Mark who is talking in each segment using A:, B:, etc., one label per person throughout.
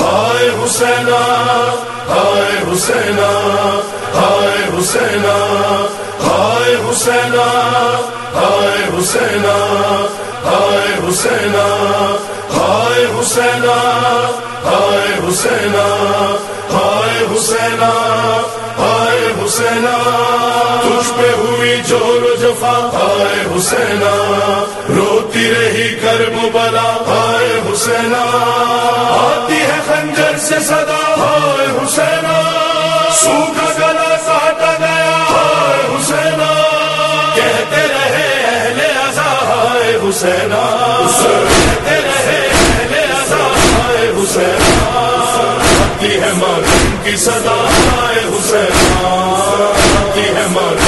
A: ہائے حسینا ہائے حسینا ہائے حسینا ہائے حسینا ہائے حسینا ہائے حسینا ہائے حسینا ہائے حسینا ہائے حسینا ہائے حسینا جور و جفا ہائے حسینا۔ روتی رہی کرب بلا ہائے حسینا۔ آتی ہے خنجر سے صدا ہائے حسینا۔ سوکھا گلا کاٹا گیا ہائے حسینا۔ کہتے رہے اہل ازا ہائے حسینا۔ کہتے رہے اہل ازا ہائے حسینا۔ آتی ہے معلوم کی صدا ہائے حسینا۔ آتی ہے معلوم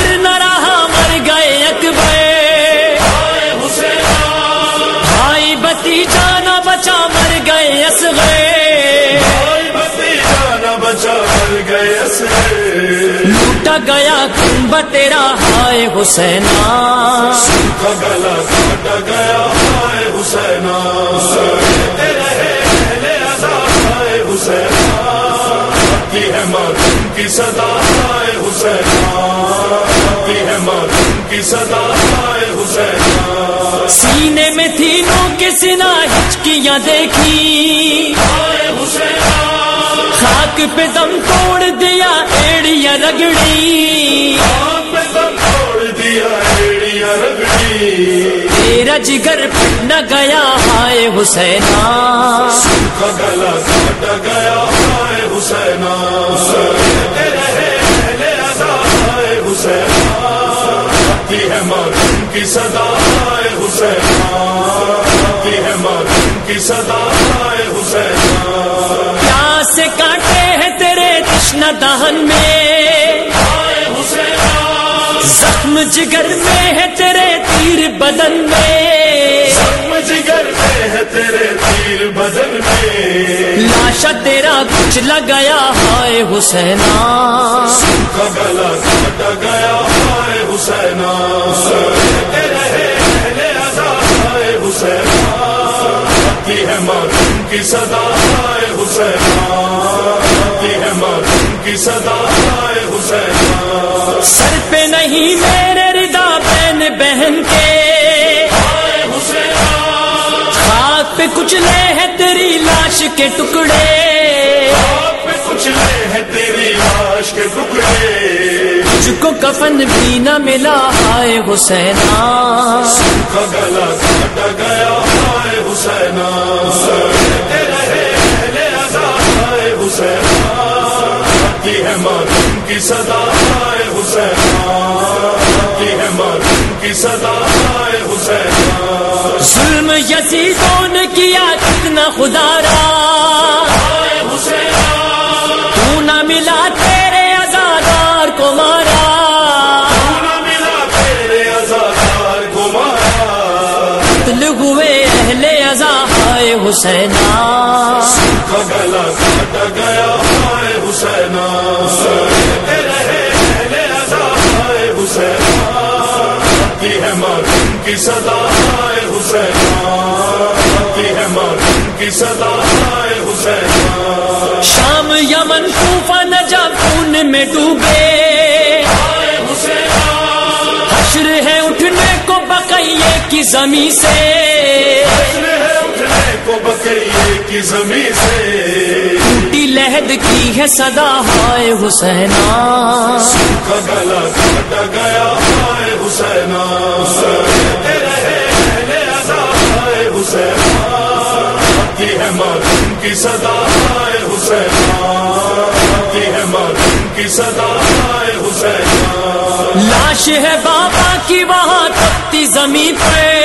A: اسے
B: گیا کنب تیرا؟ ہائے حسینا۔
A: کا گلا کاٹا گیا ہائے حسینا کی صدا ہائے حسینا ہے کی صدا ہائے حسینا
B: سینے میں تھی نو کے سنا ہچکیاں دیکھی۔
A: ہائے حسینا
B: خاک پہ دم توڑ دیا ایڑیا رگڑی تیرا جگر پٹ نہ گیا ہائے حسینا
A: گلا گیا ہائے حسینا کی صدا حسین کی صدا
B: حسین سے کاٹے ہیں تیرے تشنا دہن میں۔ زخم جگر میں ہے تیرے تیر بدن میں۔
A: زخم جگر میں ہے تیرے تیر بدن میں۔
B: لاشا تیرا کچھ لگایا ہائے حسینا۔
A: گلا گیا ہائے حسینا۔ حسینا۔ آتی ہے معلوم کی صدا ہائے کی صدا ہائے
B: سر پہ نہیں میرے ردا بہن بہن کے۔
A: ہائے حسینا
B: خاک پہ کچھ لے ہے تیری لاش کے ٹکڑے۔
A: کچھ لے ہے تیری لاش کے ٹکڑے
B: تجھ کو کفن بھی نہ ملا ہائے حسینا۔
A: گلا کی صدا ہے معلوم کی صدا ہائے حسینا
B: ظلم یزیدوں نے کیا کتنا خدا را۔ تو نہ ملا تیرے ازادار کو مارا۔
A: ملا تیرے ازادار کو مارا۔
B: قتل ہوئے اہل ازا ہائے حسینا
A: کی صدا معلوم کی صدا حسینا
B: شام یمن کوفہ نجا خون میں ڈوبے۔ حشر ہے اٹھنے کو بقیے کی زمین سے۔
A: بکریے کی زمین سے۔
B: ٹوٹی لہد کی ہے صدا ہائے حسینا۔
A: کا گلا کاٹا گیا ہائے حسینا۔ ہے کی صدا ہائے حسینا۔ آتی ہے معلوم کی صدا ہائے حسینا۔
B: لاش ہے بابا کی وہاں تپتی زمین پہ۔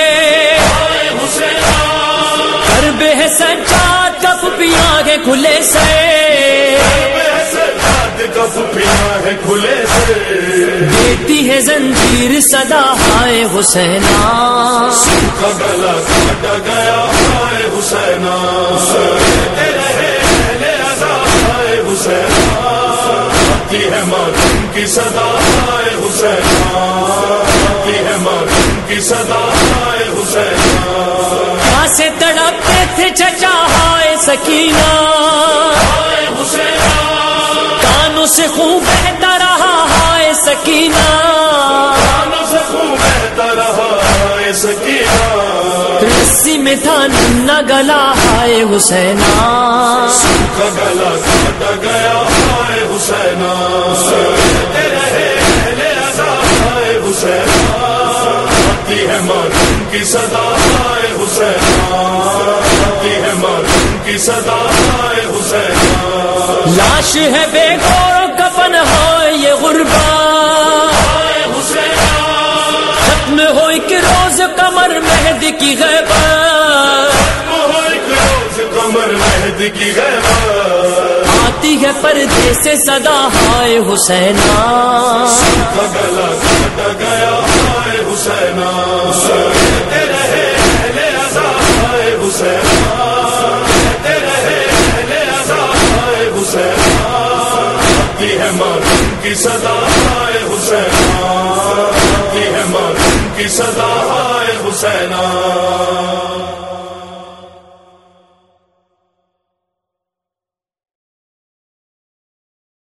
B: بے سجاد کف پیا
A: ہے کھلے سے
B: دیتی ہے زنجیر صدا ہائے حسینا۔
A: گیا حسینا۔ کی صدا ہائے حسینا۔ کی صدا ہائے حسینا۔
B: چچا ہائے سکینہ۔ کانوں سے خوب بہتا رہا ہائے سکینہ۔
A: کانوں سے خون بہتا رہا ہائے سکینہ۔
B: رسی میں تھا ننا گلا ہائے حسینا
A: گلا گیا ہائے حسینا ہائے حسینا ہے ماتم کی صدا۔ کی صدا حسینا
B: لاش ہے بے گور کفن ہائے یہ غربا۔ ختم ہو ایک روز کمر مہد کی
A: روز کمر مہد کی غیبت
B: آتی ہے پردے سے صدا ہائے حسینا۔
A: گیا ہائے حسینا۔ کی صدا ہے حسین کی ہے ماتم کی صدا ہے حسین